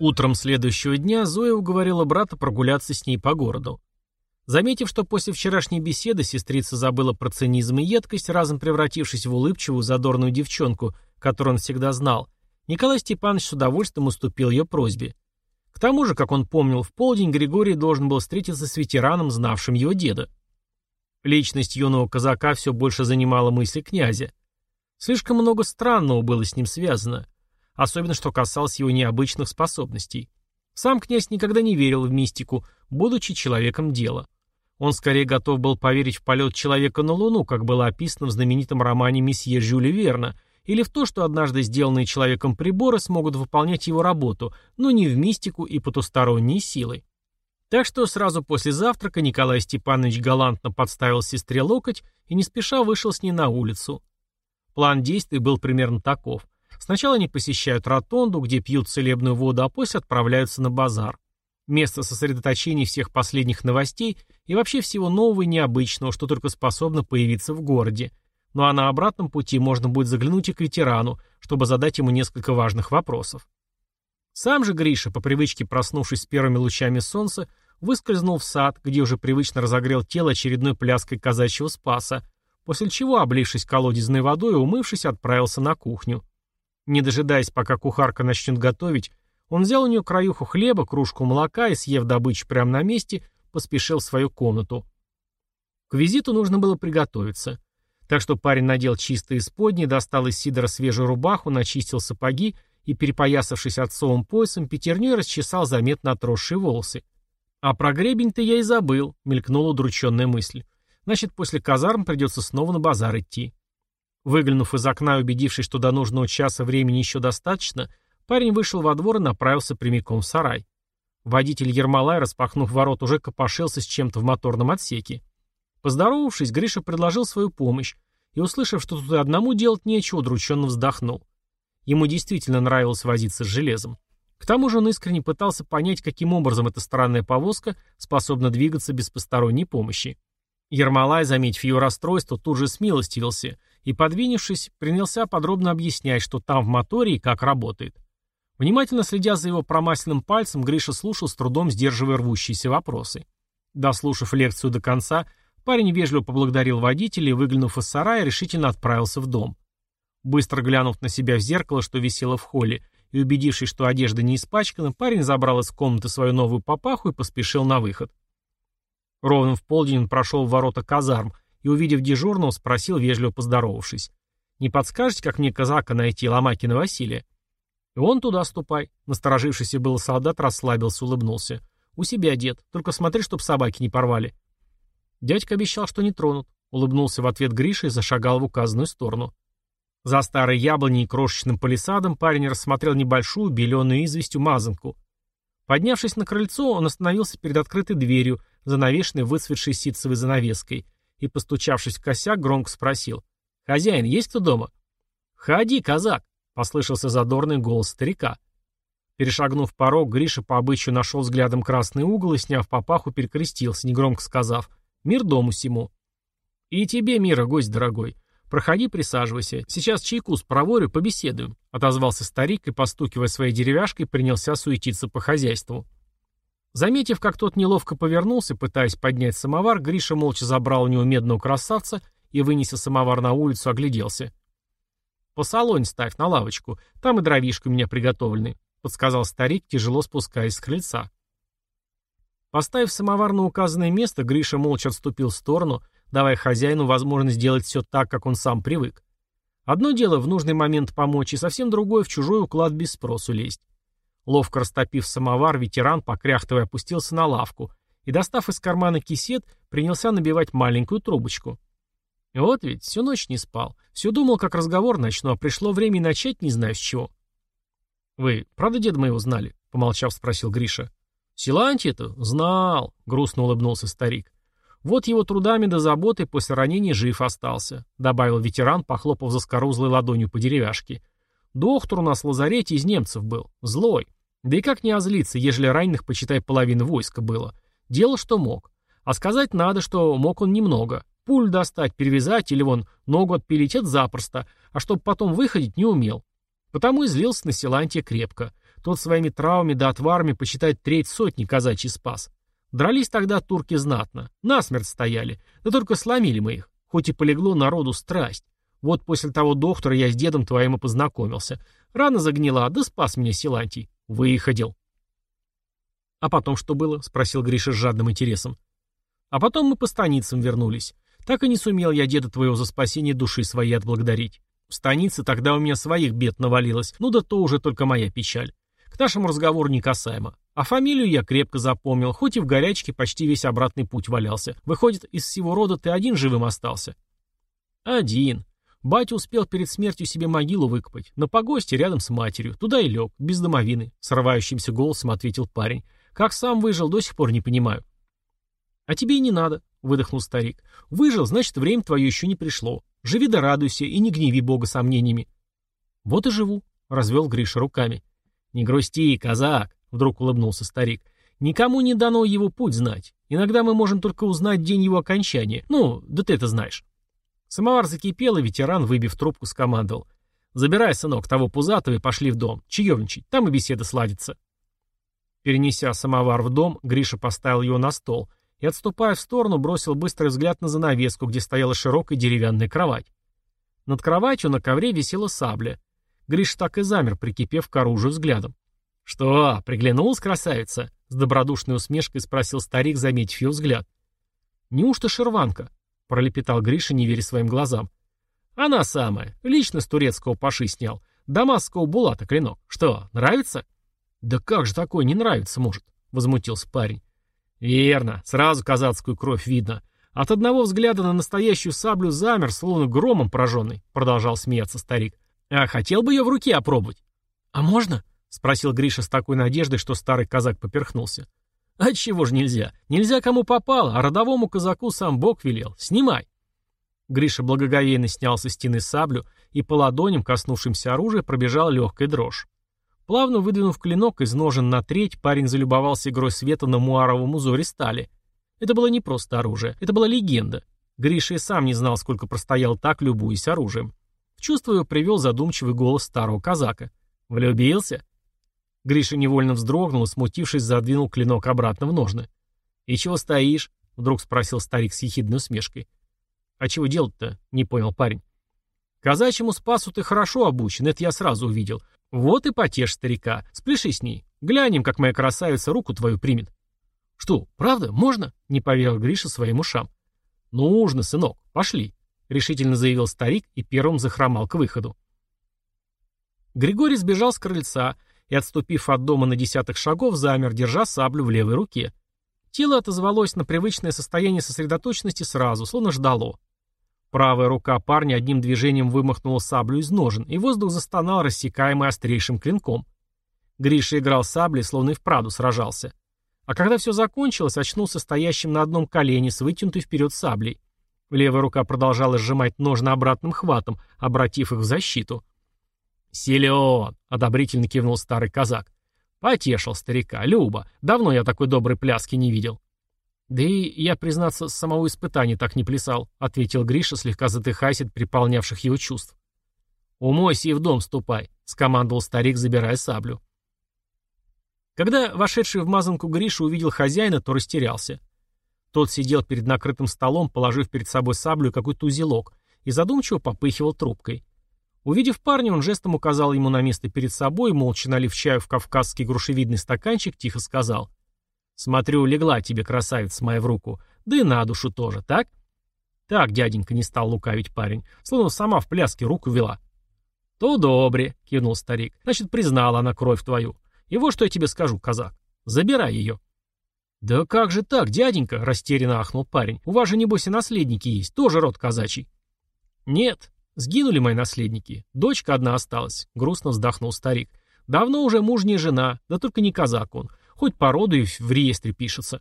Утром следующего дня Зоя уговорила брата прогуляться с ней по городу. Заметив, что после вчерашней беседы сестрица забыла про цинизм и едкость, разом превратившись в улыбчивую, задорную девчонку, которую он всегда знал, Николай Степанович с удовольствием уступил ее просьбе. К тому же, как он помнил, в полдень Григорий должен был встретиться с ветераном, знавшим его деда. Личность юного казака все больше занимала мысли князя. Слишком много странного было с ним связано, особенно что касалось его необычных способностей. Сам князь никогда не верил в мистику, будучи человеком дела. Он скорее готов был поверить в полет человека на Луну, как было описано в знаменитом романе месье Жюля Верна, или в то, что однажды сделанные человеком приборы смогут выполнять его работу, но не в мистику и потусторонние силы. Так что сразу после завтрака Николай Степанович галантно подставил сестре локоть и не спеша вышел с ней на улицу. План действий был примерно таков. Сначала они посещают ротонду, где пьют целебную воду, а после отправляются на базар. Место сосредоточения всех последних новостей и вообще всего нового и необычного, что только способно появиться в городе – ну а на обратном пути можно будет заглянуть и к ветерану, чтобы задать ему несколько важных вопросов. Сам же Гриша, по привычке проснувшись с первыми лучами солнца, выскользнул в сад, где уже привычно разогрел тело очередной пляской казачьего спаса, после чего, облившись колодезной водой и умывшись, отправился на кухню. Не дожидаясь, пока кухарка начнет готовить, он взял у нее краюху хлеба, кружку молока и, съев добычу прямо на месте, поспешил в свою комнату. К визиту нужно было приготовиться. Так что парень надел чистые сподни, достал из сидора свежую рубаху, начистил сапоги и, перепоясавшись отцовым поясом, пятерней расчесал заметно отросшие волосы. «А про гребень-то я и забыл», — мелькнула удрученная мысль. «Значит, после казарм придется снова на базар идти». Выглянув из окна и убедившись, что до нужного часа времени еще достаточно, парень вышел во двор и направился прямиком в сарай. Водитель Ермолай, распахнув ворот, уже копошился с чем-то в моторном отсеке. Поздоровавшись, Гриша предложил свою помощь и, услышав, что тут одному делать нечего, удрученно вздохнул. Ему действительно нравилось возиться с железом. К тому же он искренне пытался понять, каким образом эта странная повозка способна двигаться без посторонней помощи. Ермолай, заметив ее расстройство, тут же смилостивился и, подвинувшись, принялся подробно объяснять, что там в моторе и как работает. Внимательно следя за его промасленным пальцем, Гриша слушал с трудом сдерживая рвущиеся вопросы. Дослушав лекцию до конца, Парень вежливо поблагодарил водителя и, выглянув из сарая, решительно отправился в дом. Быстро глянув на себя в зеркало, что висело в холле, и убедившись, что одежда не испачкана, парень забрал из комнаты свою новую папаху и поспешил на выход. Ровно в полдень он прошел в ворота казарм и, увидев дежурного, спросил, вежливо поздоровавшись. «Не подскажете, как мне казака найти, Ломакина Василия?» «И он туда ступай». Насторожившийся был солдат расслабился, улыбнулся. «У себя, дед. Только смотри, чтоб собаки не порвали». Дядька обещал, что не тронут. Улыбнулся в ответ Гриша и зашагал в указанную сторону. За старой яблоней и крошечным палисадом парень рассмотрел небольшую, беленую известью мазанку. Поднявшись на крыльцо, он остановился перед открытой дверью, занавешенной выцветшей ситцевой занавеской, и, постучавшись в косяк, громко спросил. «Хозяин, есть кто дома?» «Ходи, казак!» — послышался задорный голос старика. Перешагнув порог, Гриша по обычаю нашел взглядом красный угол и, сняв папаху, перекрестился, негромко сказав — Мир дому сему. И тебе, Мира, гость дорогой. Проходи, присаживайся. Сейчас чайку с проворю побеседуем. Отозвался старик и, постукивая своей деревяшкой, принялся суетиться по хозяйству. Заметив, как тот неловко повернулся, пытаясь поднять самовар, Гриша молча забрал у него медного красавца и, вынеся самовар на улицу, огляделся. «Посолонь ставь на лавочку, там и дровишки у меня приготовлены», — подсказал старик, тяжело спускаясь с крыльца. Поставив самовар на указанное место, Гриша молча отступил в сторону, давая хозяину возможность сделать все так, как он сам привык. Одно дело в нужный момент помочь, и совсем другое в чужой уклад без спросу лезть. Ловко растопив самовар, ветеран, покряхтывая, опустился на лавку и, достав из кармана кисет, принялся набивать маленькую трубочку. Вот ведь всю ночь не спал. Все думал, как разговор начну, а пришло время начать не знаю с чего. «Вы правда деда моего знали?» — помолчав, спросил Гриша. Силантий-то знал, грустно улыбнулся старик. Вот его трудами до заботы после ранения жив остался, добавил ветеран, похлопав заскорузлой ладонью по деревяшке. Доктор у нас в лазарете из немцев был, злой. Да и как не озлиться, ежели раненых, почитай, половина войска было. Дело, что мог. А сказать надо, что мог он немного. Пуль достать, перевязать или вон ногу отпилить — это запросто, а чтобы потом выходить не умел. Потому и злился на Силантия крепко. Тот своими травмами да отварами, почитает, треть сотни казачий спас. Дрались тогда турки знатно. Насмерть стояли. Да только сломили мы их. Хоть и полегло народу страсть. Вот после того доктора я с дедом твоим и познакомился. Рана загнила, да спас меня Силантий. Выходил. «А потом что было?» — спросил Гриша с жадным интересом. «А потом мы по станицам вернулись. Так и не сумел я деда твоего за спасение души своей отблагодарить. В станице тогда у меня своих бед навалилось, ну да то уже только моя печаль. К нашему разговору не касаемо. А фамилию я крепко запомнил, хоть и в горячке почти весь обратный путь валялся. Выходит, из всего рода ты один живым остался? Один. Батя успел перед смертью себе могилу выкопать. На погосте рядом с матерью. Туда и лег, без домовины. Срывающимся голосом ответил парень. Как сам выжил, до сих пор не понимаю. А тебе и не надо, выдохнул старик. Выжил, значит, время твое еще не пришло. Живи да радуйся и не гневи Бога сомнениями. Вот и живу, развел Гриша руками. Не грусти, казак, Вдруг улыбнулся старик. Никому не дано его путь знать. Иногда мы можем только узнать день его окончания. Ну, да ты это знаешь. Самовар закипел, и ветеран, выбив трубку, скомандовал. «Забирай, сынок, того пузатого и пошли в дом. Чаевничать, там и беседа сладится». Перенеся самовар в дом, Гриша поставил его на стол и, отступая в сторону, бросил быстрый взгляд на занавеску, где стояла широкая деревянная кровать. Над кроватью на ковре висела сабля. Гриша так и замер, прикипев к оружию взглядом. «Что, приглянулась красавица?» — с добродушной усмешкой спросил старик, заметив ее взгляд. «Неужто шерванка?» — пролепетал Гриша, не веря своим глазам. «Она самая. Лично с турецкого паши снял. Дамасского булата клинок. Что, нравится?» «Да как же такое не нравится может?» — возмутился парень. «Верно. Сразу казацкую кровь видно. От одного взгляда на настоящую саблю замер, словно громом пораженный», — продолжал смеяться старик. «А хотел бы ее в руке опробовать». «А можно?» — спросил Гриша с такой надеждой, что старый казак поперхнулся. «А чего же нельзя? Нельзя кому попало, а родовому казаку сам Бог велел. Снимай!» Гриша благоговейно снял со стены саблю, и по ладоням, коснувшимся оружия, пробежала легкая дрожь. Плавно выдвинув клинок из ножен на треть, парень залюбовался игрой света на муаровом узоре стали. Это было не просто оружие, это была легенда. Гриша и сам не знал, сколько простоял так, любуясь оружием. В чувство его привел задумчивый голос старого казака. «Влюбился?» Гриша невольно вздрогнул смутившись, задвинул клинок обратно в ножны. «И чего стоишь?» — вдруг спросил старик с ехидной усмешкой. «А чего делать-то?» — не понял парень. «Казачьему спасу ты хорошо обучен, это я сразу увидел. Вот и потешь старика. Спляши с ней. Глянем, как моя красавица руку твою примет». «Что, правда? Можно?» — не поверил Гриша своим ушам. «Нужно, сынок. Пошли», — решительно заявил старик и первым захромал к выходу. Григорий сбежал с крыльца, и, отступив от дома на десяток шагов, замер, держа саблю в левой руке. Тело отозвалось на привычное состояние сосредоточенности сразу, словно ждало. Правая рука парня одним движением вымахнула саблю из ножен, и воздух застонал, рассекаемый острейшим клинком. Гриша играл саблей, словно и вправду сражался. А когда все закончилось, очнулся стоящим на одном колене с вытянутой вперед саблей. Левая рука продолжала сжимать ножны обратным хватом, обратив их в защиту. «Силен!» — одобрительно кивнул старый казак. Потешил старика. Люба, давно я такой доброй пляски не видел. «Да и я, признаться, с самого испытания так не плясал», — ответил Гриша, слегка затыхаясь от переполнявших его чувств. «Умойся и в дом ступай», — скомандовал старик, забирая саблю. Когда вошедший в мазанку Гриша увидел хозяина, то растерялся. Тот сидел перед накрытым столом, положив перед собой саблю какой-то узелок, и задумчиво попыхивал трубкой. Увидев парня, он жестом указал ему на место перед собой, молча налив чаю в кавказский грушевидный стаканчик, тихо сказал. «Смотрю, легла тебе, красавица моя, в руку. Да и на душу тоже, так?» «Так, дяденька, не стал лукавить парень, словно сама в пляске руку вела». «То добре», — кивнул старик. «Значит, признала она кровь твою. И вот что я тебе скажу, казак. Забирай ее». «Да как же так, дяденька?» — растерянно ахнул парень. «У вас же, небось, и наследники есть, тоже род казачий». «Нет, Сгинули мои наследники. Дочка одна осталась, грустно вздохнул старик. Давно уже мужняя жена, да только не казак он. Хоть по роду и в реестре пишется.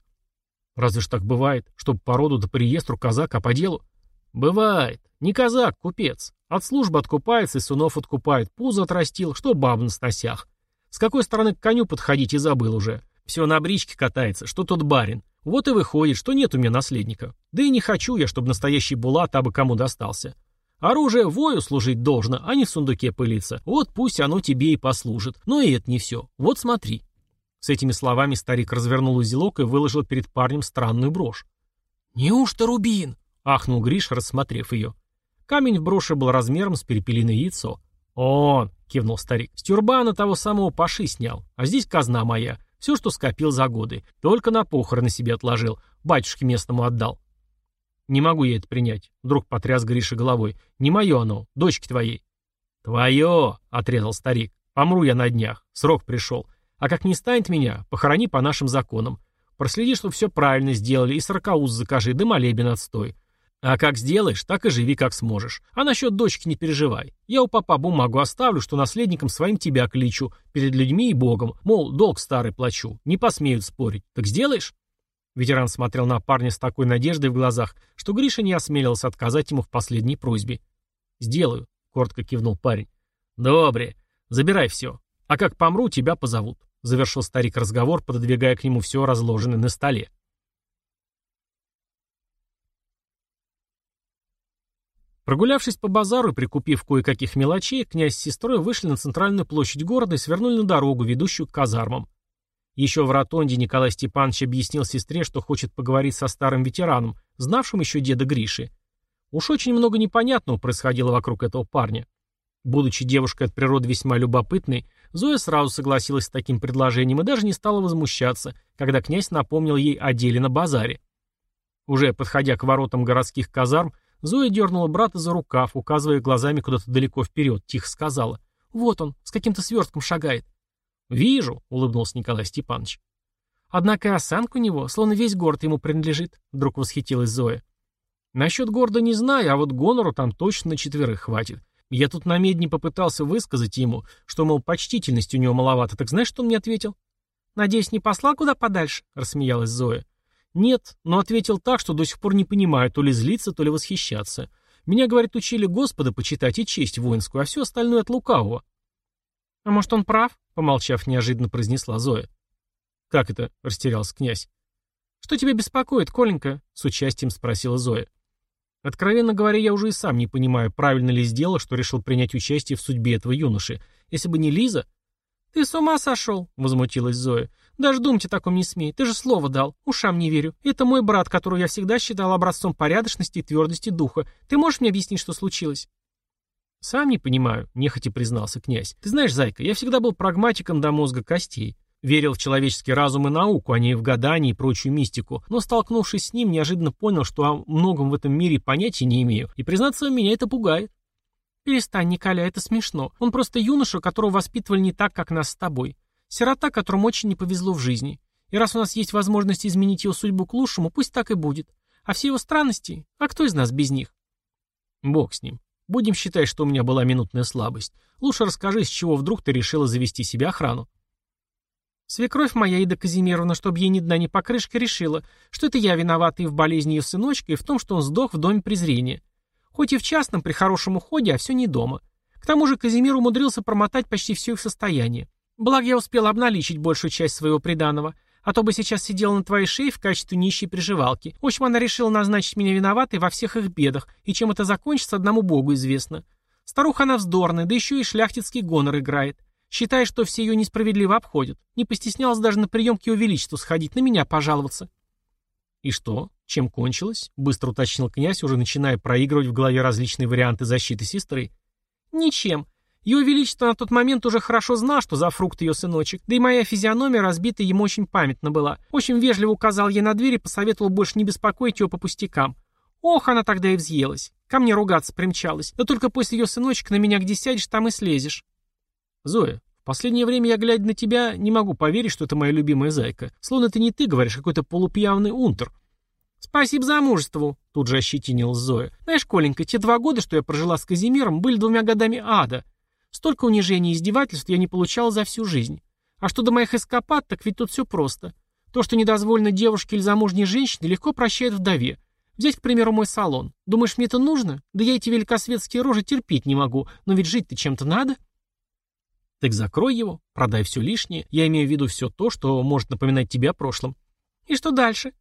Разве ж так бывает, чтобы по роду да по реестру казак, а по делу? Бывает. Не казак, купец. От службы откупается и сынов откупает. Пузо отрастил, что баб на сносях. С какой стороны к коню подходить и забыл уже. Все на бричке катается, что тот барин. Вот и выходит, что нет у меня наследника. Да и не хочу я, чтобы настоящий Булат абы кому достался. Оружие вою служить должно, а не в сундуке пылиться. Вот пусть оно тебе и послужит. Но и это не все. Вот смотри». С этими словами старик развернул узелок и выложил перед парнем странную брошь. «Неужто рубин?» — ахнул Гриш, рассмотрев ее. Камень в броши был размером с перепелиное яйцо. «Он!» — кивнул старик. «С тюрбана того самого паши снял. А здесь казна моя. Все, что скопил за годы. Только на похороны себе отложил. Батюшке местному отдал». «Не могу я это принять», — вдруг потряс Гриша головой. «Не мое оно, дочки твоей». «Твое!» — отрезал старик. «Помру я на днях. Срок пришел. А как не станет меня, похорони по нашим законам. Проследи, чтобы все правильно сделали, и сорокауз закажи, да молебен отстой. А как сделаешь, так и живи как сможешь. А насчет дочки не переживай. Я у папа бумагу оставлю, что наследником своим тебя кличу, перед людьми и Богом. Мол, долг старый плачу. Не посмеют спорить. Так сделаешь?» Ветеран смотрел на парня с такой надеждой в глазах, что Гриша не осмелился отказать ему в последней просьбе. «Сделаю», — коротко кивнул парень. «Добре. Забирай все. А как помру, тебя позовут», — завершил старик разговор, пододвигая к нему все разложенное на столе. Прогулявшись по базару и прикупив кое-каких мелочей, князь с сестрой вышли на центральную площадь города и свернули на дорогу, ведущую к казармам. Еще в ротонде Николай Степанович объяснил сестре, что хочет поговорить со старым ветераном, знавшим еще деда Гриши. Уж очень много непонятного происходило вокруг этого парня. Будучи девушкой от природы весьма любопытной, Зоя сразу согласилась с таким предложением и даже не стала возмущаться, когда князь напомнил ей о деле на базаре. Уже подходя к воротам городских казарм, Зоя дернула брата за рукав, указывая глазами куда-то далеко вперед, тихо сказала. «Вот он, с каким-то свертком шагает». «Вижу», — улыбнулся Николай Степанович. «Однако и осанка у него, словно весь город ему принадлежит», — вдруг восхитилась Зоя. «Насчет города не знаю, а вот гонору там точно на четверых хватит. Я тут на медне попытался высказать ему, что, мол, почтительности у него маловато, так знаешь, что он мне ответил?» «Надеюсь, не послал куда подальше?» — рассмеялась Зоя. Нет, но ответил так, что до сих пор не понимаю, то ли злиться, то ли восхищаться. Меня, говорит, учили Господа почитать и честь воинскую, а все остальное от лукавого. А может, он прав? Помолчав, неожиданно произнесла Зоя. Как это? Растерялся князь. Что тебя беспокоит, Коленька? С участием спросила Зоя. Откровенно говоря, я уже и сам не понимаю, правильно ли сделал, что решил принять участие в судьбе этого юноши. Если бы не Лиза... «Ты с ума сошел?» — возмутилась Зоя. Даже думать о таком не смей. Ты же слово дал. Ушам не верю. Это мой брат, которого я всегда считал образцом порядочности и твердости духа. Ты можешь мне объяснить, что случилось?» «Сам не понимаю», — нехотя признался князь. «Ты знаешь, зайка, я всегда был прагматиком до мозга костей. Верил в человеческий разум и науку, а не в гадание и прочую мистику, но, столкнувшись с ним, неожиданно понял, что о многом в этом мире понятия не имею, и, признаться, меня это пугает». «Перестань, Николя, это смешно. Он просто юноша, которого воспитывали не так, как нас с тобой. Сирота, которому очень не повезло в жизни. И раз у нас есть возможность изменить его судьбу к лучшему, пусть так и будет. А все его странности, а кто из нас без них? Бог с ним. Будем считать, что у меня была минутная слабость. Лучше расскажи, с чего вдруг ты решила завести себе охрану. Свекровь моя Ида Казимировна, чтобы ей ни дна ни покрышка, решила, что это я виновата и в болезни ее сыночка, и в том, что он сдох в доме презрения. Хоть и в частном, при хорошем уходе, а все не дома. К тому же Казимир умудрился промотать почти все их состояние. Благо я успел обналичить большую часть своего приданого, а то бы сейчас сидела на твоей шее в качестве нищей приживалки. В общем, она решила назначить меня виноватой во всех их бедах, и чем это закончится, одному богу известно. Старуха она вздорная, да еще и шляхтицкий гонор играет. Считая, что все ее несправедливо обходят. Не постеснялась даже на прием к ее величеству сходить, на меня пожаловаться. «И что? Чем кончилось?» — быстро уточнил князь, уже начиная проигрывать в голове различные варианты защиты сестры. «Ничем. Его Величество на тот момент уже хорошо знал, что за фрукт ее сыночек, да и моя физиономия разбита ему очень памятна была. Очень вежливо указал ей на дверь и посоветовал больше не беспокоить его по пустякам. Ох, она тогда и взъелась. Ко мне ругаться примчалась. Да только после ее сыночка на меня где сядешь, там и слезешь. Зоя, в последнее время я, глядя на тебя, не могу поверить, что это моя любимая зайка. Словно это не ты говоришь, а какой-то полупьяный унтер. «Спасибо за мужество», — тут же ощетинилась Зоя. «Знаешь, Коленька, те два года, что я прожила с Казимиром, были двумя годами ада. Столько унижений и издевательств я не получал за всю жизнь. А что до моих эскапад, так ведь тут все просто. То, что недозволено девушке или замужней женщине, легко прощает вдове. Взять, к примеру, мой салон. Думаешь, мне это нужно? Да я эти великосветские рожи терпеть не могу. Но ведь жить-то чем-то надо. Так закрой его, продай все лишнее. Я имею в виду все то, что может напоминать тебе о прошлом. И что дальше?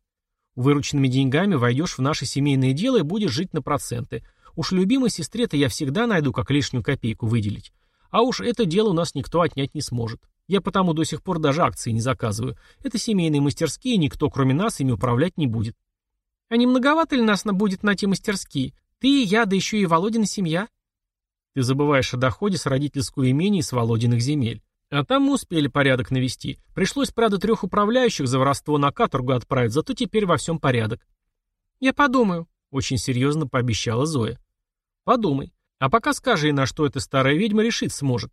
Вырученными деньгами войдешь в наше семейное дело и будешь жить на проценты. Уж любимой сестре-то я всегда найду, как лишнюю копейку выделить. А уж это дело у нас никто отнять не сможет. Я потому до сих пор даже акции не заказываю. Это семейные мастерские, никто, кроме нас, ими управлять не будет. А не многовато ли нас будет на те мастерские? Ты, я, да еще и Володина семья? Ты забываешь о доходе с родительского имения и с Володиных земель. А там мы успели порядок навести. Пришлось, правда, трех управляющих за воровство на каторгу отправить, зато теперь во всем порядок. Я подумаю, очень серьезно пообещала Зоя. Подумай. А пока скажи, на что эта старая ведьма решить сможет.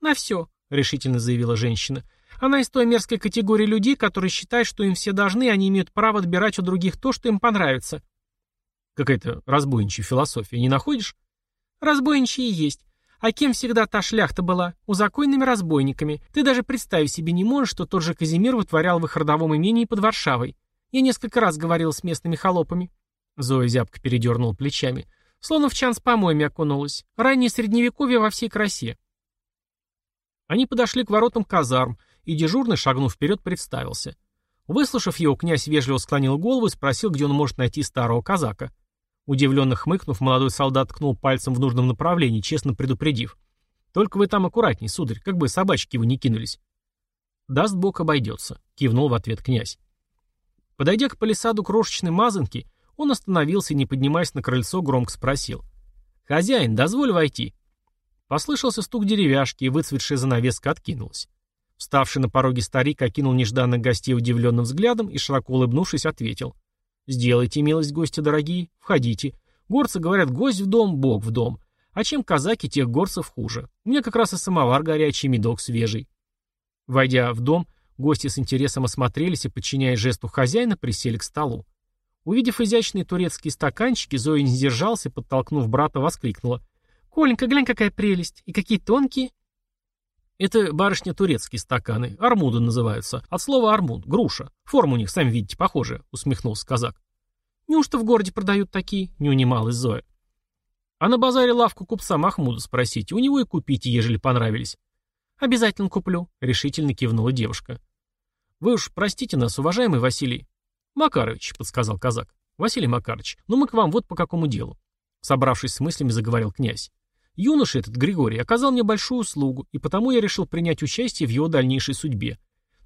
На все, решительно заявила женщина. Она из той мерзкой категории людей, которые считают, что им все должны, и они имеют право отбирать у других то, что им понравится. Какая-то разбойничья философия, не находишь? Разбойничья и есть. А кем всегда та шляхта была? Узаконными разбойниками. Ты даже представить себе не можешь, что тот же Казимир вытворял в их родовом имении под Варшавой. Я несколько раз говорил с местными холопами. Зоя зябко передернула плечами. Словно в чан с помоями окунулась. Раннее средневековье во всей красе. Они подошли к воротам казарм, и дежурный, шагнув вперед, представился. Выслушав его, князь вежливо склонил голову и спросил, где он может найти старого казака. Удивленно хмыкнув, молодой солдат ткнул пальцем в нужном направлении, честно предупредив. «Только вы там аккуратней, сударь, как бы собачки его не кинулись». «Даст бог, обойдется», — кивнул в ответ князь. Подойдя к палисаду крошечной мазанки, он остановился и, не поднимаясь на крыльцо, громко спросил. «Хозяин, дозволь войти». Послышался стук деревяшки, и выцветшая занавеска откинулась. Вставший на пороге старик окинул нежданных гостей удивленным взглядом и, широко улыбнувшись, ответил. «Сделайте милость, гости дорогие, входите. Горцы говорят, гость в дом, бог в дом. А чем казаки, тех горцев хуже. У меня как раз и самовар горячий, медок свежий». Войдя в дом, гости с интересом осмотрелись и, подчиняя жесту хозяина, присели к столу. Увидев изящные турецкие стаканчики, Зоя не сдержался, подтолкнув брата, воскликнула. «Коленька, глянь, какая прелесть! И какие тонкие!» Это барышня турецкие стаканы, армуды называются. От слова армуд, груша. Форма у них, сами видите, похожая, усмехнулся казак. Неужто в городе продают такие? Не унималась Зоя. А на базаре лавку купца Махмуда спросите, у него и купите, ежели понравились. Обязательно куплю, решительно кивнула девушка. Вы уж простите нас, уважаемый Василий. Макарович, подсказал казак. Василий Макарович, ну мы к вам вот по какому делу. Собравшись с мыслями, заговорил князь. Юноша этот, Григорий, оказал мне большую услугу, и потому я решил принять участие в его дальнейшей судьбе.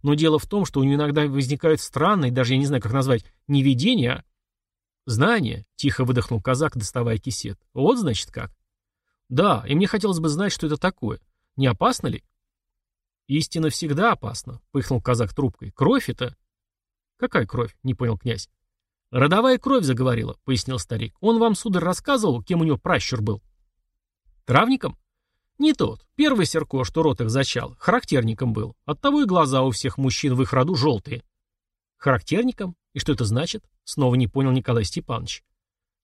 Но дело в том, что у него иногда возникают странные, даже я не знаю, как назвать, не видения, а... Знания, тихо выдохнул казак, доставая кисет. Вот, значит, как. Да, и мне хотелось бы знать, что это такое. Не опасно ли? Истина всегда опасна, пыхнул казак трубкой. Кровь это... Какая кровь? Не понял князь. Родовая кровь заговорила, пояснил старик. Он вам, сударь, рассказывал, кем у него пращур был? Травником? Не тот. Первый Серко, что рот их зачал, характерником был. Оттого и глаза у всех мужчин в их роду желтые. Характерником? И что это значит? Снова не понял Николай Степанович.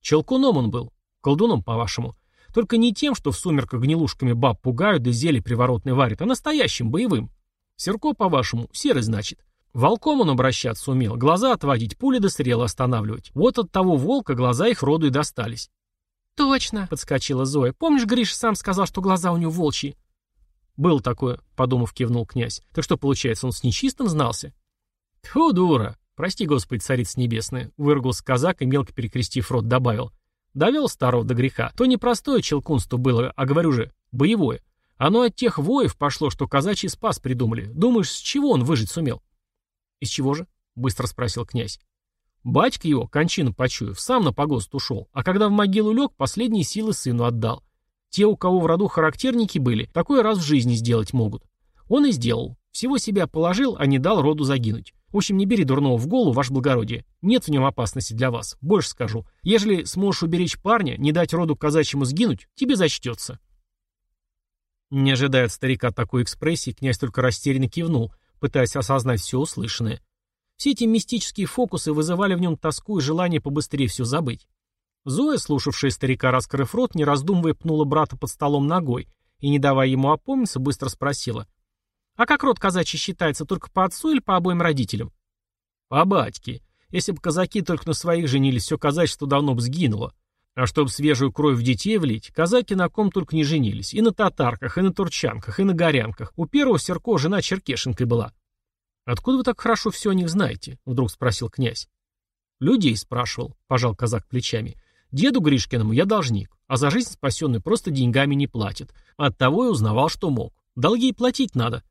Челкуном он был. Колдуном, по-вашему. Только не тем, что в сумерках гнилушками баб пугают да зелье приворотный варит, а настоящим, боевым. Серко, по-вашему, серый, значит. Волком он обращаться умел, глаза отводить, пули до стрелы останавливать. Вот от того волка глаза их роду и достались. «Точно!» — подскочила Зоя. «Помнишь, Гриша сам сказал, что глаза у него волчьи?» «Был такое», — подумав, кивнул князь. «Так что, получается, он с нечистым знался?» «Тьфу, дура! Прости, Господи, царица небесная!» — выругался казак и, мелко перекрестив рот, добавил. «Довел старого до греха. То не простое челкунство было, а, говорю же, боевое. Оно от тех воев пошло, что казачий спас придумали. Думаешь, с чего он выжить сумел?» «Из чего же?» — быстро спросил князь. Батька его, кончину почуяв, сам на погост ушел, а когда в могилу лег, последние силы сыну отдал. Те, у кого в роду характерники были, такое раз в жизни сделать могут. Он и сделал. Всего себя положил, а не дал роду загинуть. В общем, не бери дурного в голову, ваше благородие. Нет в нем опасности для вас. Больше скажу. Ежели сможешь уберечь парня, не дать роду казачьему сгинуть, тебе зачтется. Не ожидая от старика такой экспрессии, князь только растерянно кивнул, пытаясь осознать все услышанное. Все эти мистические фокусы вызывали в нем тоску и желание побыстрее все забыть. Зоя, слушавшая старика, раскрыв рот, не раздумывая, пнула брата под столом ногой и, не давая ему опомниться, быстро спросила. «А как род казачий считается, только по отцу или по обоим родителям?» «По батьке. Если бы казаки только на своих женились, все казачество давно бы сгинуло. А чтобы свежую кровь в детей влить, казаки на ком только не женились. И на татарках, и на турчанках, и на горянках. У первого Серко жена черкешенкой была. «Откуда вы так хорошо все о них знаете?» — вдруг спросил князь. «Людей спрашивал», — пожал казак плечами. Деду Гришкиному я должник, а за жизнь спасенную просто деньгами не платят. Оттого и узнавал, что мог. Долги и платить надо.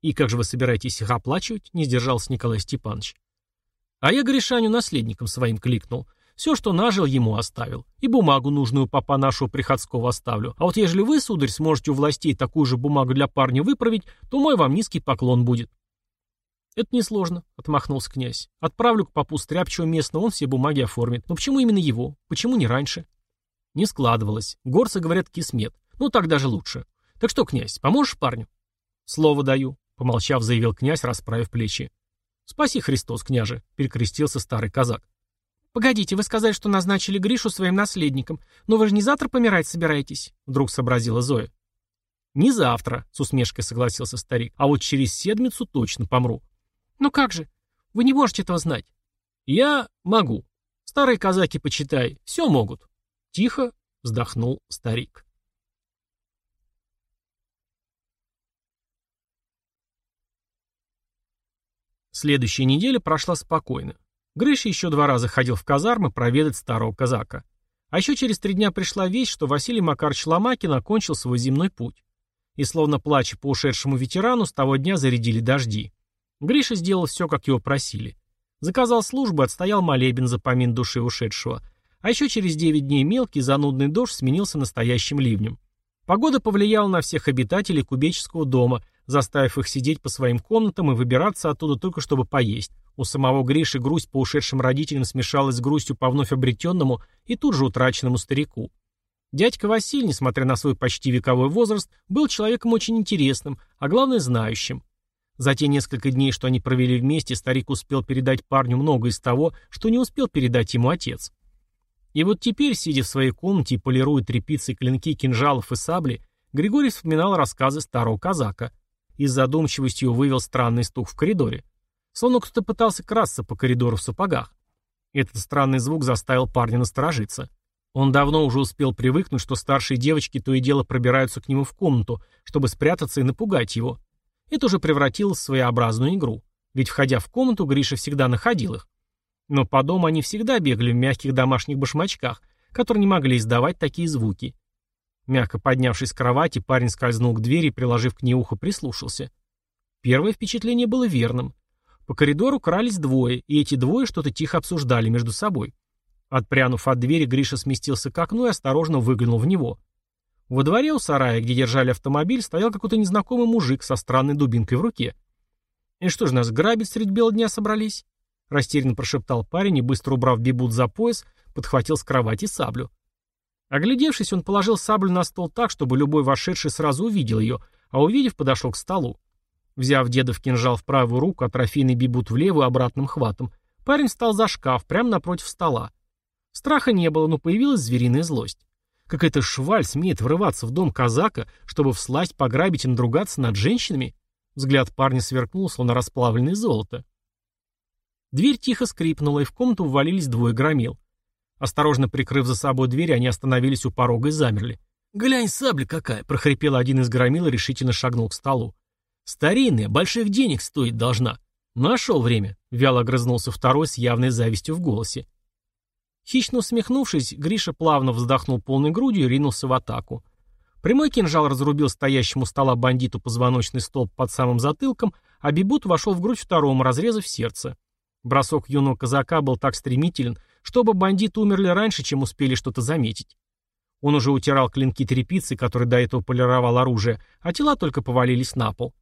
И как же вы собираетесь их оплачивать? Не сдержался Николай Степанович. А я Гришаню наследником своим кликнул. Все, что нажил, ему оставил. И бумагу нужную папа нашего приходского оставлю. А вот ежели вы, сударь, сможете у властей такую же бумагу для парня выправить, то мой вам низкий поклон будет. «Это несложно», — отмахнулся князь. «Отправлю к попу Стряпчего местного, он все бумаги оформит. Но почему именно его? Почему не раньше?» Не складывалось. Горцы говорят кисмет. Ну, так даже лучше. Так что, князь, поможешь парню? Слово даю, помолчав, заявил князь, расправив плечи. Спаси Христос, княже, перекрестился старый казак. «Погодите, вы сказали, что назначили Гришу своим наследником. Но вы же не завтра помирать собираетесь?» Вдруг сообразила Зоя. «Не завтра», — с усмешкой согласился старик. «А вот через седмицу точно помру». «Ну как же? Вы не можете этого знать». «Я могу. Старые казаки, почитай, все могут». Тихо вздохнул старик. Следующая неделя прошла спокойно. Грыша еще два раза ходил в казармы проведать старого казака. А еще через три дня пришла весть, что Василий Макарович Ломакин окончил свой земной путь. И словно плача по ушедшему ветерану, с того дня зарядили дожди. Гриша сделал все, как его просили. Заказал службу, отстоял молебен за помин души ушедшего, а еще через 9 дней мелкий занудный дождь сменился настоящим ливнем. Погода повлияла на всех обитателей кубеческого дома, заставив их сидеть по своим комнатам и выбираться оттуда только чтобы поесть. У самого Гриши грусть по ушедшим родителям смешалась с грустью по вновь обретенному и тут же утраченному старику. Дядька Василий, несмотря на свой почти вековой возраст, был человеком очень интересным, а главное знающим. За те несколько дней, что они провели вместе, старик успел передать парню много из того, что не успел передать ему отец. И вот теперь, сидя в своей комнате и полируя тряпицы, клинки, кинжалов и сабли, Григорий вспоминал рассказы старого казака. И с задумчивостью вывел странный стук в коридоре. Словно кто-то пытался красться по коридору в сапогах. Этот странный звук заставил парня насторожиться. Он давно уже успел привыкнуть, что старшие девочки то и дело пробираются к нему в комнату, чтобы спрятаться и напугать его. Это уже превратилось в своеобразную игру. Ведь, входя в комнату, Гриша всегда находил их. Но по дому они всегда бегали в мягких домашних башмачках, которые не могли издавать такие звуки. Мягко поднявшись с кровати, парень скользнул к двери приложив к ней ухо, прислушался. Первое впечатление было верным. По коридору крались двое, и эти двое что-то тихо обсуждали между собой. Отпрянув от двери, Гриша сместился к окну и осторожно выглянул в него. Во дворе у сарая, где держали автомобиль, стоял какой-то незнакомый мужик со странной дубинкой в руке. «И что же нас грабить средь бела дня собрались?» Растерянно прошептал парень и, быстро убрав бибут за пояс, подхватил с кровати саблю. Оглядевшись, он положил саблю на стол так, чтобы любой вошедший сразу увидел ее, а увидев, подошел к столу. Взяв дедов кинжал в правую руку, а трофейный бибут в левую обратным хватом, парень встал за шкаф, прямо напротив стола. Страха не было, но появилась звериная злость. Какая-то шваль смеет врываться в дом казака, чтобы всласть пограбить и надругаться над женщинами? Взгляд парня сверкнул, словно расплавленное золото. Дверь тихо скрипнула, и в комнату ввалились двое громил. Осторожно прикрыв за собой дверь, они остановились у порога и замерли. «Глянь, сабля какая!» — прохрипел один из громил и решительно шагнул к столу. «Старинная, больших денег стоить должна». «Нашел время», — вяло огрызнулся второй с явной завистью в голосе. Хищно усмехнувшись, Гриша плавно вздохнул полной грудью и ринулся в атаку. Прямой кинжал разрубил стоящему стола бандиту позвоночный столб под самым затылком, а Бибут вошел в грудь второму, разрезав сердце. Бросок юного казака был так стремителен, что оба бандита умерли раньше, чем успели что-то заметить. Он уже утирал клинки тряпицы, который до этого полировал оружие, а тела только повалились на пол.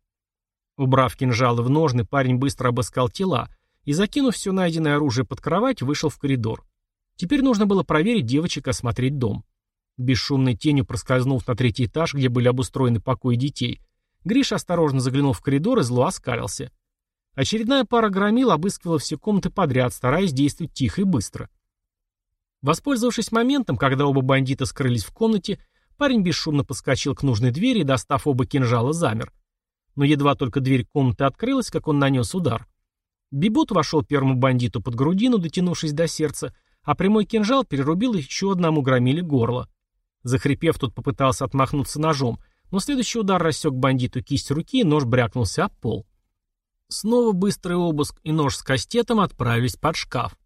Убрав кинжалы в ножны, парень быстро обыскал тела и, закинув все найденное оружие под кровать, вышел в коридор. Теперь нужно было проверить девочек и осмотреть дом. Бесшумной тенью проскользнув на третий этаж, где были обустроены покои детей, Гриша осторожно заглянул в коридор и зло оскалился. Очередная пара громил обыскивала все комнаты подряд, стараясь действовать тихо и быстро. Воспользовавшись моментом, когда оба бандита скрылись в комнате, парень бесшумно подскочил к нужной двери и, достав оба кинжала, замер. Но едва только дверь комнаты открылась, как он нанес удар. Бибут вошел первому бандиту под грудину, дотянувшись до сердца, а прямой кинжал перерубил еще одному громиле горло. Захрипев, тот попытался отмахнуться ножом, но следующий удар рассек бандиту кисть руки, и нож брякнулся об пол. Снова быстрый обыск и нож с кастетом отправились под шкаф.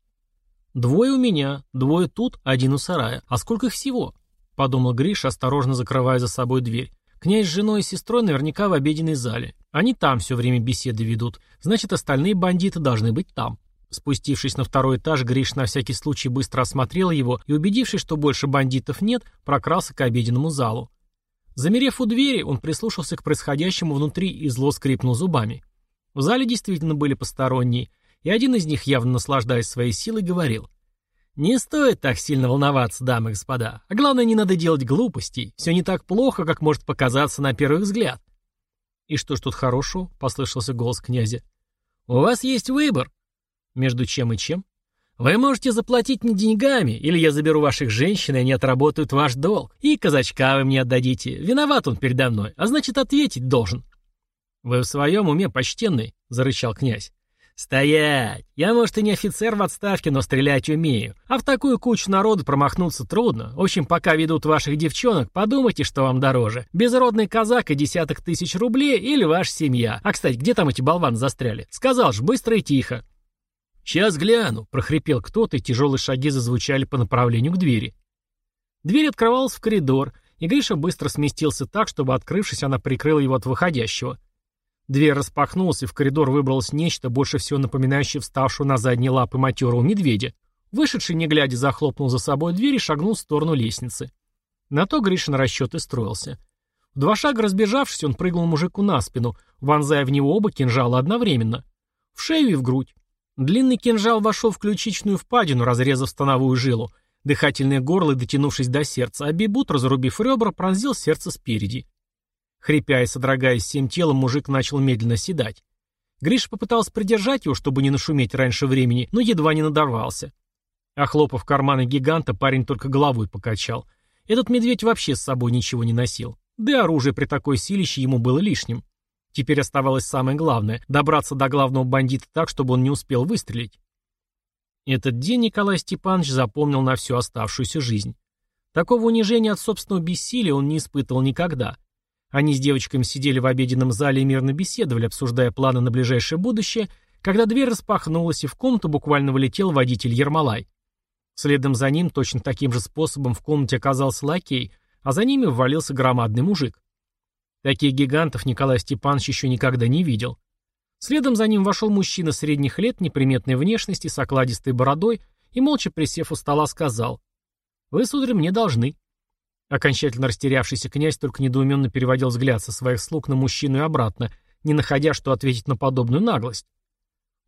«Двое у меня, двое тут, один у сарая. А сколько их всего?» — подумал Гриш, осторожно закрывая за собой дверь. «Князь с женой и сестрой наверняка в обеденной зале. Они там все время беседы ведут. Значит, остальные бандиты должны быть там». Спустившись на второй этаж, Гриш на всякий случай быстро осмотрел его и, убедившись, что больше бандитов нет, прокрался к обеденному залу. Замерев у двери, он прислушался к происходящему внутри и зло скрипнул зубами. В зале действительно были посторонние, и один из них, явно наслаждаясь своей силой, говорил. «Не стоит так сильно волноваться, дамы и господа. А главное, не надо делать глупостей. Все не так плохо, как может показаться на первый взгляд». «И что ж тут хорошего?» — послышался голос князя. «У вас есть выбор», между чем и чем? Вы можете заплатить не деньгами, или я заберу ваших женщин, и они отработают ваш долг, и казачка вы мне отдадите. Виноват он передо мной, а значит, ответить должен. Вы в своем уме, почтенный, — зарычал князь. «Стоять! Я, может, и не офицер в отставке, но стрелять умею. А в такую кучу народу промахнуться трудно. В общем, пока ведут ваших девчонок, подумайте, что вам дороже. Безродный казак и десяток тысяч рублей или ваша семья. А, кстати, где там эти болваны застряли? Сказал ж, быстро и тихо». «Сейчас гляну», — прохрипел кто-то, и тяжелые шаги зазвучали по направлению к двери. Дверь открывалась в коридор, и Гриша быстро сместился так, чтобы, открывшись, она прикрыла его от выходящего. Дверь распахнулась, и в коридор выбралось нечто, больше всего напоминающее вставшего на задние лапы матерого медведя. Вышедший, не глядя, захлопнул за собой дверь и шагнул в сторону лестницы. На то Гришин расчет и строился. В два шага разбежавшись, он прыгнул мужику на спину, вонзая в него оба кинжала одновременно. В шею и в грудь. Длинный кинжал вошел в ключичную впадину, разрезав становую жилу, дыхательное горло, дотянувшись до сердца, а бибут, разрубив ребра, пронзил сердце спереди. Хрипя и содрогаясь всем телом, мужик начал медленно седать. Гриша попытался придержать его, чтобы не нашуметь раньше времени, но едва не надорвался. Охлопав карманы гиганта, парень только головой покачал. Этот медведь вообще с собой ничего не носил. Да и оружие при такой силище ему было лишним. Теперь оставалось самое главное – добраться до главного бандита так, чтобы он не успел выстрелить. Этот день Николай Степанович запомнил на всю оставшуюся жизнь. Такого унижения от собственного бессилия он не испытывал никогда. Они с девочками сидели в обеденном зале и мирно беседовали, обсуждая планы на ближайшее будущее, когда дверь распахнулась, и в комнату буквально вылетел водитель Ермолай. Следом за ним точно таким же способом в комнате оказался лакей, а за ними ввалился громадный мужик. Таких гигантов Николай Степанович еще никогда не видел. Следом за ним вошел мужчина средних лет, неприметной внешности, с окладистой бородой, и, молча присев у стола, сказал «Вы, сударь, мне должны». Окончательно растерявшийся князь только недоуменно переводил взгляд со своих слуг на мужчину и обратно, не находя, что ответить на подобную наглость.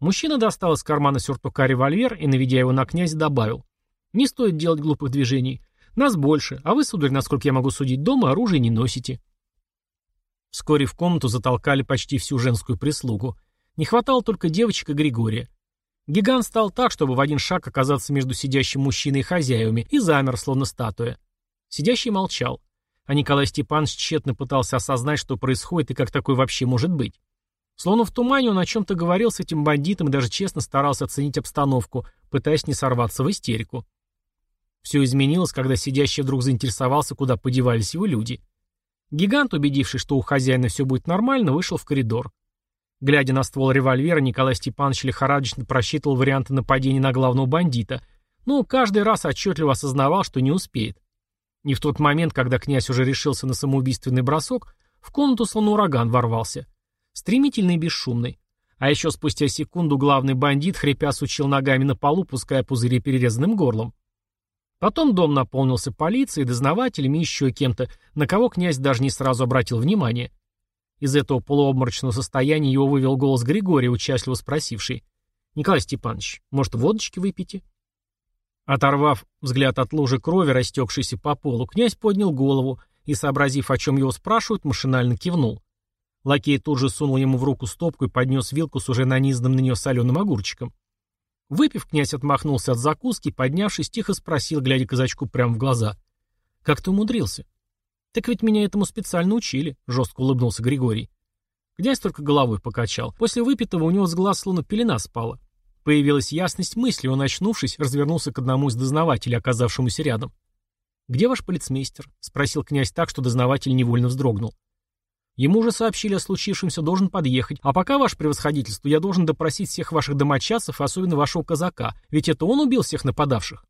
Мужчина достал из кармана сюртука револьвер и, наведя его на князя, добавил «Не стоит делать глупых движений. Нас больше, а вы, сударь, насколько я могу судить, дома оружие не носите». Вскоре в комнату затолкали почти всю женскую прислугу. Не хватало только девочек и Григория. Гигант стал так, чтобы в один шаг оказаться между сидящим мужчиной и хозяевами, и замер, словно статуя. Сидящий молчал. А Николай Степанович тщетно пытался осознать, что происходит и как такое вообще может быть. Словно в тумане он о чем-то говорил с этим бандитом и даже честно старался оценить обстановку, пытаясь не сорваться в истерику. Все изменилось, когда сидящий вдруг заинтересовался, куда подевались его люди. Гигант, убедившись, что у хозяина все будет нормально, вышел в коридор. Глядя на ствол револьвера, Николай Степанович лихорадочно просчитывал варианты нападения на главного бандита, но каждый раз отчетливо осознавал, что не успеет. И в тот момент, когда князь уже решился на самоубийственный бросок, в комнату словно ураган ворвался. Стремительный и бесшумный. А еще спустя секунду главный бандит, хрипя, сучил ногами на полу, пуская пузыри перерезанным горлом. Потом дом наполнился полицией, дознавателями и еще кем-то, на кого князь даже не сразу обратил внимание. Из этого полуобморочного состояния его вывел голос Григория, участливо спросивший. «Николай Степанович, может, водочки выпьете?» Оторвав взгляд от лужи крови, растекшейся по полу, князь поднял голову и, сообразив, о чем его спрашивают, машинально кивнул. Лакей тут же сунул ему в руку стопку и поднес вилку с уже нанизанным на нее соленым огурчиком. Выпив, князь отмахнулся от закуски, поднявшись, тихо спросил, глядя казачку прямо в глаза. «Как ты умудрился?» «Так ведь меня этому специально учили», — жестко улыбнулся Григорий. Князь только головой покачал. После выпитого у него с глаз словно пелена спала. Появилась ясность мысли, он, очнувшись, развернулся к одному из дознавателей, оказавшемуся рядом. «Где ваш полицмейстер?» — спросил князь так, что дознаватель невольно вздрогнул. Ему уже сообщили о случившемся, должен подъехать. А пока, ваше превосходительство, я должен допросить всех ваших домочадцев, особенно вашего казака. Ведь это он убил всех нападавших».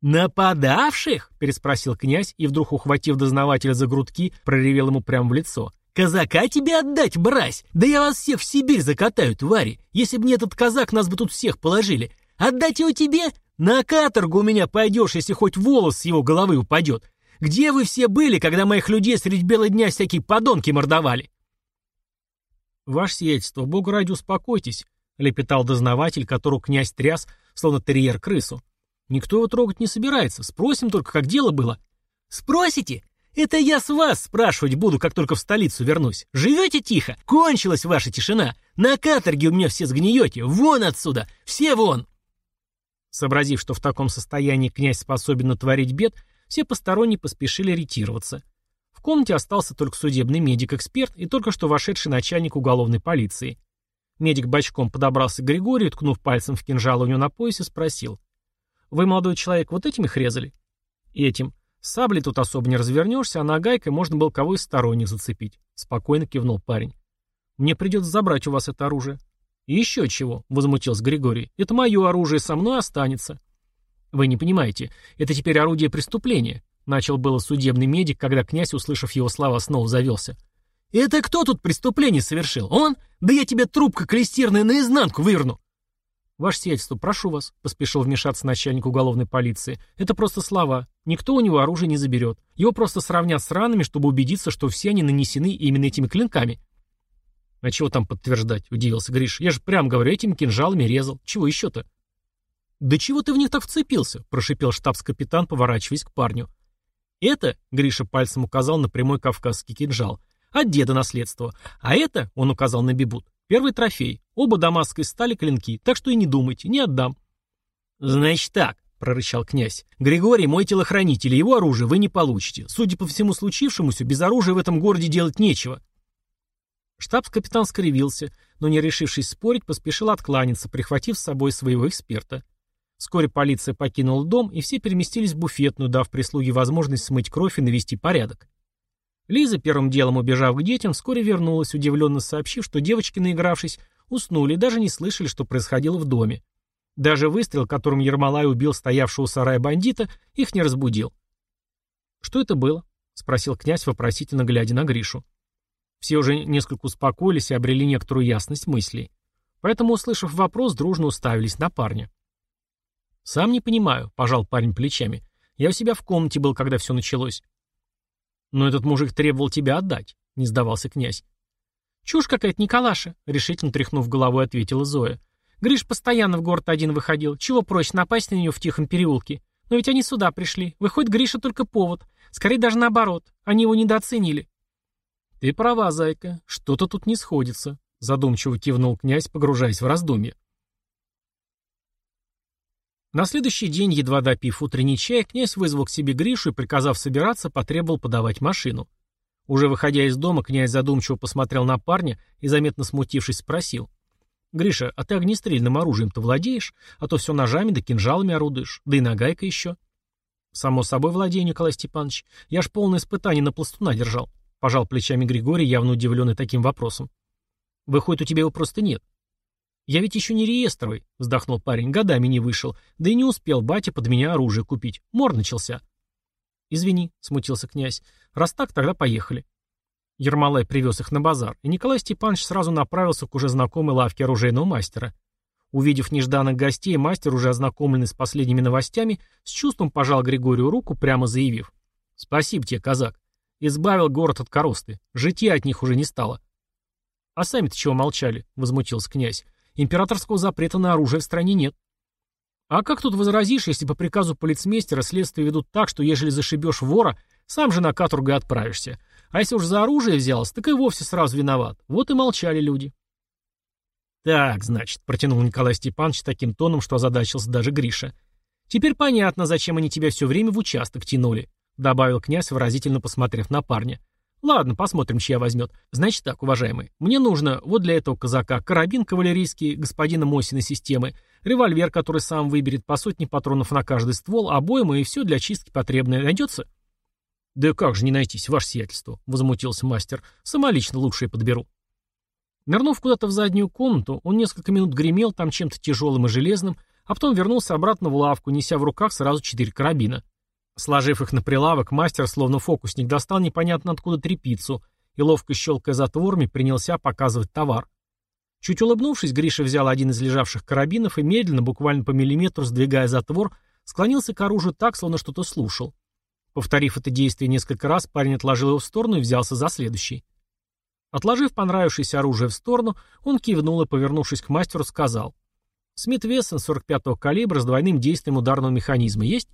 «Нападавших?» — переспросил князь и, вдруг ухватив дознавателя за грудки, проревел ему прямо в лицо. «Казака тебе отдать, брась! Да я вас всех в Сибирь закатаю, твари! Если бы не этот казак, нас бы тут всех положили! Отдать его тебе? На каторгу у меня пойдешь, если хоть волос с его головы упадет! Где вы все были, когда моих людей средь бела дня всякие подонки мордовали?» «Ваше сиятельство, богу ради успокойтесь», — лепетал дознаватель, которого князь тряс, словно терьер крысу. «Никто его трогать не собирается. Спросим только, как дело было». «Спросите? Это я с вас спрашивать буду, как только в столицу вернусь. Живете тихо? Кончилась ваша тишина. На каторге у меня все сгниете. Вон отсюда! Все вон!» Сообразив, что в таком состоянии князь способен натворить бед, все посторонние поспешили ретироваться. В комнате остался только судебный медик-эксперт и только что вошедший начальник уголовной полиции. Медик бочком подобрался к Григорию, ткнув пальцем в кинжал у него на поясе, спросил. «Вы, молодой человек, вот этим их резали?» «Этим. Саблей тут особо не развернешься, а нагайкой можно было кого из сторонних зацепить. Спокойно кивнул парень. Мне придется забрать у вас это оружие. И еще чего, возмутился Григорий. Это мое оружие, со мной останется. Вы не понимаете, это теперь орудие преступления. Начал было судебный медик, когда князь, услышав его слова, снова завелся. «Это кто тут преступление совершил? Он? Да я тебе трубка клестирная наизнанку выверну!» «Ваше сиятельство, прошу вас», — поспешил вмешаться начальник уголовной полиции. «Это просто слова. Никто у него оружие не заберет. Его просто сравнят с ранами, чтобы убедиться, что все они нанесены именно этими клинками». «А чего там подтверждать?» — удивился Гриш. «Я же прям говорю, этими кинжалами резал. Чего еще-то?» «Да чего ты в них так вцепился?» — прошипел штабс-капитан, поворачиваясь к парню. «Это», — Гриша пальцем указал на прямой кавказский кинжал, — «от деда наследство. А это», — он указал на бибут, Первый трофей. Оба дамасской стали клинки, так что и не думайте, не отдам. Значит так, прорычал князь. Григорий мой телохранитель, его оружие вы не получите. Судя по всему случившемуся, без оружия в этом городе делать нечего. Штабс-капитан скривился, но не решившись спорить, поспешил откланяться, прихватив с собой своего эксперта. Вскоре полиция покинула дом, и все переместились в буфетную, дав прислуге возможность смыть кровь и навести порядок. Лиза, первым делом убежав к детям, вскоре вернулась, удивленно сообщив, что девочки, наигравшись, уснули даже не слышали, что происходило в доме. Даже выстрел, которым Ермолай убил стоявшего у сарая бандита, их не разбудил. «Что это было?» — спросил князь, вопросительно глядя на Гришу. Все уже несколько успокоились и обрели некоторую ясность мыслей. Поэтому, услышав вопрос, дружно уставились на парня. «Сам не понимаю», — пожал парень плечами. «Я у себя в комнате был, когда все началось. «Но этот мужик требовал тебя отдать», — не сдавался князь. «Чушь какая-то, Николаша», — решительно тряхнув головой, ответила Зоя. «Гриш постоянно в город один выходил. Чего проще напасть на нее в тихом переулке? Но ведь они сюда пришли. Выходит, Гриша только повод. Скорее даже наоборот. Они его недооценили». «Ты права, зайка. Что-то тут не сходится», — задумчиво кивнул князь, погружаясь в раздумье. На следующий день, едва допив утренний чай, князь вызвал к себе Гришу и, приказав собираться, потребовал подавать машину. Уже выходя из дома, князь задумчиво посмотрел на парня и, заметно смутившись, спросил. «Гриша, а ты огнестрельным оружием-то владеешь? А то все ножами да кинжалами орудуешь, да и нагайка еще». «Само собой владею, Николай Степанович. Я ж полное испытание на пластуна держал», — пожал плечами Григорий, явно удивленный таким вопросом. «Выходит, у тебя его просто нет. «Я ведь еще не реестровый», — вздохнул парень, — «годами не вышел. Да и не успел батя под меня оружие купить. Мор начался». «Извини», — смутился князь. «Раз так, тогда поехали». Ермолай привез их на базар, и Николай Степанович сразу направился к уже знакомой лавке оружейного мастера. Увидев нежданных гостей, мастер, уже ознакомленный с последними новостями, с чувством пожал Григорию руку, прямо заявив. «Спасибо тебе, казак. Избавил город от коросты. Житья от них уже не стало». «А сами-то чего молчали?» — возмутился князь. Императорского запрета на оружие в стране нет. А как тут возразишь, если по приказу полицмейстера следствие ведут так, что ежели зашибешь вора, сам же на каторгу отправишься. А если уж за оружие взялся, так и вовсе сразу виноват. Вот и молчали люди. «Так, значит», — протянул Николай Степанович таким тоном, что озадачился даже Гриша. «Теперь понятно, зачем они тебя все время в участок тянули», — добавил князь, выразительно посмотрев на парня. Ладно, посмотрим, чья возьмет. Значит так, уважаемый, мне нужно вот для этого казака карабин кавалерийский господина Мосиной системы, револьвер, который сам выберет, по сотне патронов на каждый ствол, обоймы и все для чистки потребное найдется? «Да как же не найтись, ваше сиятельство», — возмутился мастер. «Сама лично лучшее подберу». Нырнув куда-то в заднюю комнату, он несколько минут гремел там чем-то тяжелым и железным, а потом вернулся обратно в лавку, неся в руках сразу четыре карабина. Сложив их на прилавок, мастер, словно фокусник, достал непонятно откуда трепицу и, ловко щелкая затворами, принялся показывать товар. Чуть улыбнувшись, Гриша взял один из лежавших карабинов и медленно, буквально по миллиметру сдвигая затвор, склонился к оружию так, словно что-то слушал. Повторив это действие несколько раз, парень отложил его в сторону и взялся за следующий. Отложив понравившееся оружие в сторону, он кивнул и, повернувшись к мастеру, сказал. «Смит Вессон 45-го калибра с двойным действием ударного механизма есть?»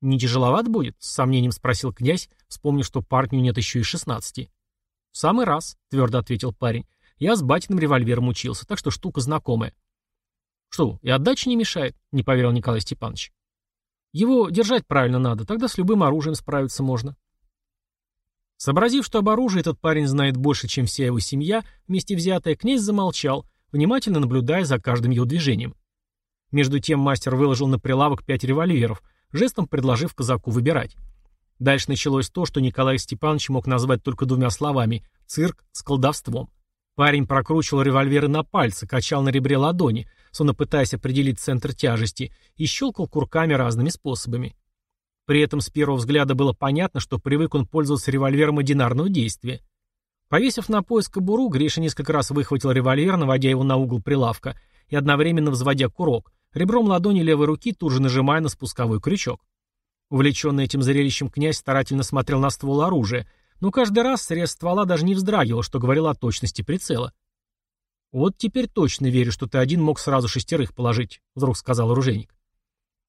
«Не тяжеловат будет?» — с сомнением спросил князь, вспомнив, что парню нет еще и шестнадцати. «В самый раз», — твердо ответил парень. «Я с батиным револьвером учился, так что штука знакомая». «Что, и отдача не мешает?» — не поверил Николай Степанович. Его держать правильно надо, тогда с любым оружием справиться можно. Сообразив, что об оружии этот парень знает больше, чем вся его семья, вместе взятая, князь замолчал, внимательно наблюдая за каждым его движением. Между тем мастер выложил на прилавок пять револьверов, жестом предложив казаку выбирать. Дальше началось то, что Николай Степанович мог назвать только двумя словами – цирк с колдовством. Парень прокручивал револьверы на пальцы, качал на ребре ладони, словно пытаясь определить центр тяжести, и щелкал курками разными способами. При этом с первого взгляда было понятно, что привык он пользоваться револьвером одинарного действия. Повесив на пояс кобуру, Гриша несколько раз выхватил револьвер, наводя его на угол прилавка, и одновременно взводя курок, ребром ладони левой руки тут же нажимая на спусковой крючок. Увлеченный этим зрелищем князь старательно смотрел на ствол оружия, но каждый раз срез ствола даже не вздрагивал, что говорило о точности прицела. «Вот теперь точно верю, что ты один мог сразу шестерых положить», — вдруг сказал оружейник.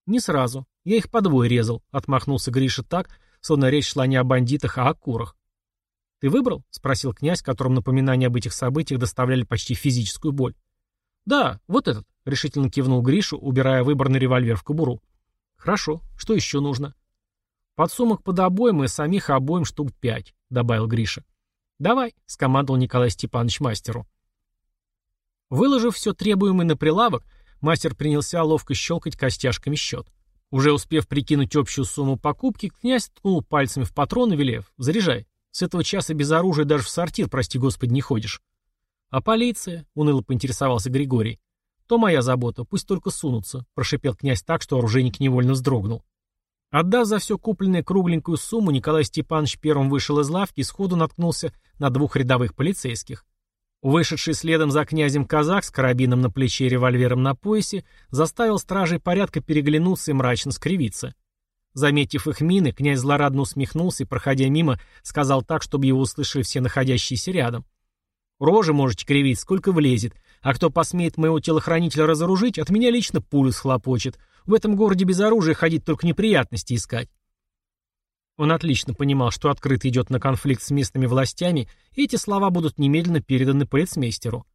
«Не сразу. Я их по двое резал», — отмахнулся Гриша так, словно речь шла не о бандитах, а о курах. «Ты выбрал?» — спросил князь, которому напоминания об этих событиях доставляли почти физическую боль. «Да, вот этот», — решительно кивнул Гришу, убирая выбранный револьвер в кобуру. «Хорошо. Что еще нужно?» «Подсумок под обоим и самих обоим штук пять», — добавил Гриша. «Давай», — скомандовал Николай Степанович мастеру. Выложив все требуемое на прилавок, мастер принялся ловко щелкать костяшками счет. Уже успев прикинуть общую сумму покупки, князь ткнул пальцами в патрон и велев. «Заряжай. С этого часа без оружия даже в сортир, прости господи, не ходишь». «А полиция?» — уныло поинтересовался Григорий. «То моя забота, пусть только сунутся», — прошипел князь так, что оружейник невольно вздрогнул. Отдав за все купленное кругленькую сумму, Николай Степанович первым вышел из лавки и сходу наткнулся на двух рядовых полицейских. Вышедший следом за князем казак с карабином на плече и револьвером на поясе заставил стражей порядка переглянуться и мрачно скривиться. Заметив их мины, князь злорадно усмехнулся и, проходя мимо, сказал так, чтобы его услышали все находящиеся рядом. «Рожи можете кривить, сколько влезет, а кто посмеет моего телохранителя разоружить, от меня лично пулю схлопочет. В этом городе без оружия ходить только неприятности искать». Он отлично понимал, что открыто идет на конфликт с местными властями, и эти слова будут немедленно переданы полицмейстеру.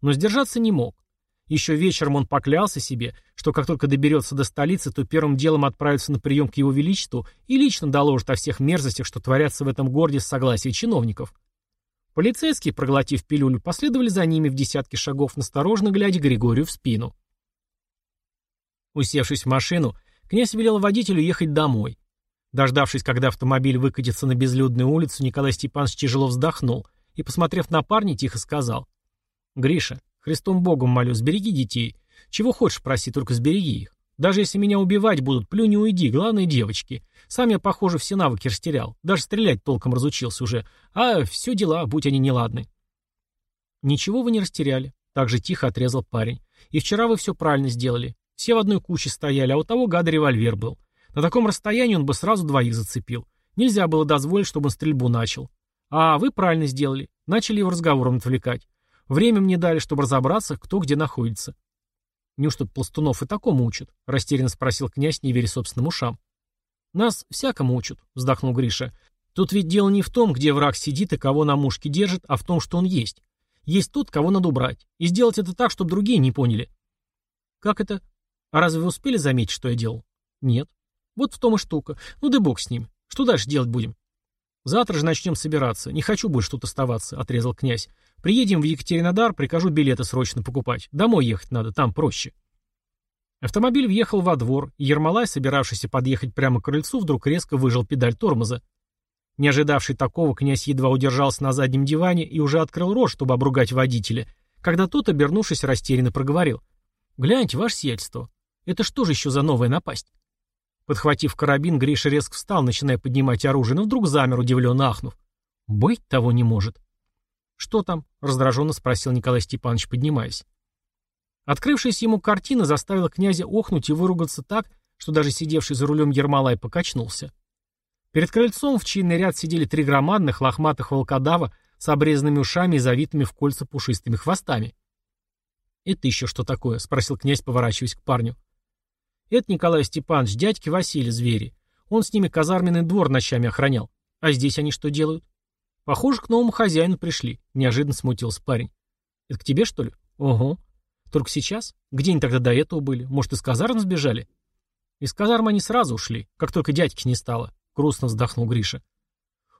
Но сдержаться не мог. Еще вечером он поклялся себе, что как только доберется до столицы, то первым делом отправится на прием к его величеству и лично доложит о всех мерзостях, что творятся в этом городе с согласия чиновников. Полицейские, проглотив пилюлю, последовали за ними в десятки шагов, насторожно глядя Григорию в спину. Усевшись в машину, князь велел водителю ехать домой. Дождавшись, когда автомобиль выкатится на безлюдную улицу, Николай Степанович тяжело вздохнул и, посмотрев на парня, тихо сказал. «Гриша, Христом Богом молю, сбереги детей. Чего хочешь проси, только сбереги их. Даже если меня убивать будут, плюнь и уйди, главное девочки. Сам я, похоже, все навыки растерял. Даже стрелять толком разучился уже. А все дела, будь они неладны». «Ничего вы не растеряли», — так же тихо отрезал парень. «И вчера вы все правильно сделали. Все в одной куче стояли, а у того гада револьвер был. На таком расстоянии он бы сразу двоих зацепил. Нельзя было дозволить, чтобы он стрельбу начал. А вы правильно сделали. Начали его разговором отвлекать. Время мне дали, чтобы разобраться, кто где находится. Неужто пластунов и такому учат? Растерянно спросил князь, не веря собственным ушам. Нас всякому учат, вздохнул Гриша. Тут ведь дело не в том, где враг сидит и кого на мушке держит, а в том, что он есть. Есть тот, кого надо убрать. И сделать это так, чтобы другие не поняли. Как это? А разве вы успели заметить, что я делал? Нет. Вот в том и штука. Ну да бог с ним. Что дальше делать будем? Завтра же начнем собираться. Не хочу больше тут оставаться, отрезал князь. Приедем в Екатеринодар, прикажу билеты срочно покупать. Домой ехать надо, там проще. Автомобиль въехал во двор, и Ермолай, собиравшийся подъехать прямо к крыльцу, вдруг резко выжал педаль тормоза. Не ожидавший такого, князь едва удержался на заднем диване и уже открыл рот, чтобы обругать водителя, когда тот, обернувшись, растерянно проговорил. «Гляньте, ваше сиятельство, это что же еще за новая напасть?» Подхватив карабин, Гриша резко встал, начиная поднимать оружие, но вдруг замер, удивленно ахнув. «Быть того не может». «Что там?» — раздраженно спросил Николай Степанович, поднимаясь. Открывшаяся ему картина заставила князя охнуть и выругаться так, что даже сидевший за рулем Ермолай покачнулся. Перед крыльцом в чинный ряд сидели три громадных лохматых волкодава с обрезанными ушами и завитыми в кольца пушистыми хвостами. «Это еще что такое?» — спросил князь, поворачиваясь к парню. «Это Николай Степанович, дядьки Василий звери. Он с ними казарменный двор ночами охранял. А здесь они что делают?» «Похоже, к новому хозяину пришли», — неожиданно смутился парень. «Это к тебе, что ли?» «Ого. Только сейчас? Где они тогда до этого были? Может, из казарм сбежали? Из казарм они сразу ушли, как только дядьки не стало. Грустно вздохнул Гриша.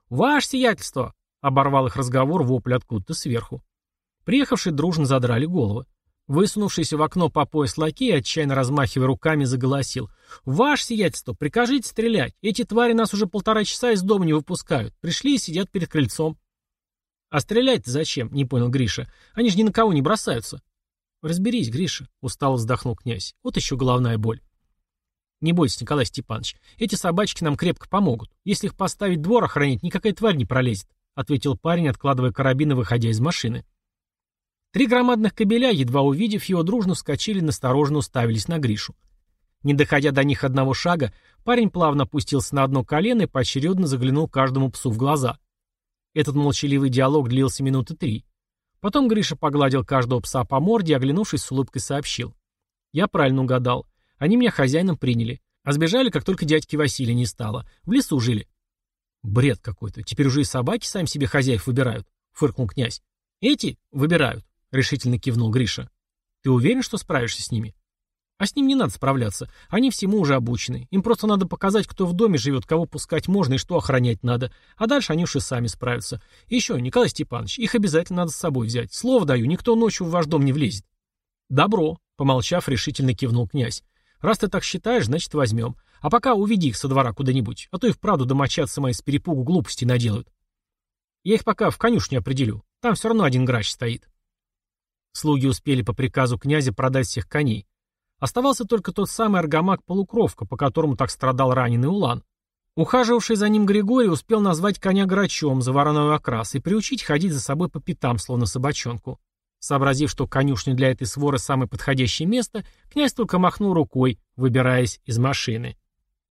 «Ваше сиятельство!» — оборвал их разговор вопль откуда-то сверху. Приехавшие дружно задрали головы. Высунувшийся в окно по пояс лакей, отчаянно размахивая руками, заголосил. «Ваше сиятельство, прикажите стрелять. Эти твари нас уже полтора часа из дома не выпускают. Пришли и сидят перед крыльцом». «А стрелять-то зачем?» — не понял Гриша. «Они же ни на кого не бросаются». «Разберись, Гриша», — устало вздохнул князь. «Вот еще головная боль». «Не бойся, Николай Степанович, эти собачки нам крепко помогут. Если их поставить двор охранять, никакая тварь не пролезет», — ответил парень, откладывая карабин и выходя из машины. Три громадных кобеля, едва увидев его, дружно вскочили и настороженно уставились на Гришу. Не доходя до них одного шага, парень плавно опустился на одно колено и поочередно заглянул каждому псу в глаза. Этот молчаливый диалог длился минуты три. Потом Гриша погладил каждого пса по морде и, оглянувшись, с улыбкой сообщил. «Я правильно угадал. Они меня хозяином приняли. А сбежали, как только дядьки Василия не стало. В лесу жили». «Бред какой-то. Теперь уже и собаки сами себе хозяев выбирают», — фыркнул князь. «Эти выбирают», — решительно кивнул Гриша. «Ты уверен, что справишься с ними?» А с ним не надо справляться. Они всему уже обучены. Им просто надо показать, кто в доме живет, кого пускать можно и что охранять надо. А дальше они уж и сами справятся. И еще, Николай Степанович, их обязательно надо с собой взять. Слово даю, никто ночью в ваш дом не влезет. Добро, помолчав, решительно кивнул князь. Раз ты так считаешь, значит возьмем. А пока уведи их со двора куда-нибудь, а то и вправду домочадцы мои с перепугу глупости наделают. Я их пока в конюшню определю. Там все равно один грач стоит. Слуги успели по приказу князя продать всех коней. Оставался только тот самый аргамак-полукровка, по которому так страдал раненый Улан. Ухаживавший за ним Григорий успел назвать коня грачом за вороной окрас и приучить ходить за собой по пятам, словно собачонку. Сообразив, что конюшня для этой своры самое подходящее место, князь только махнул рукой, выбираясь из машины.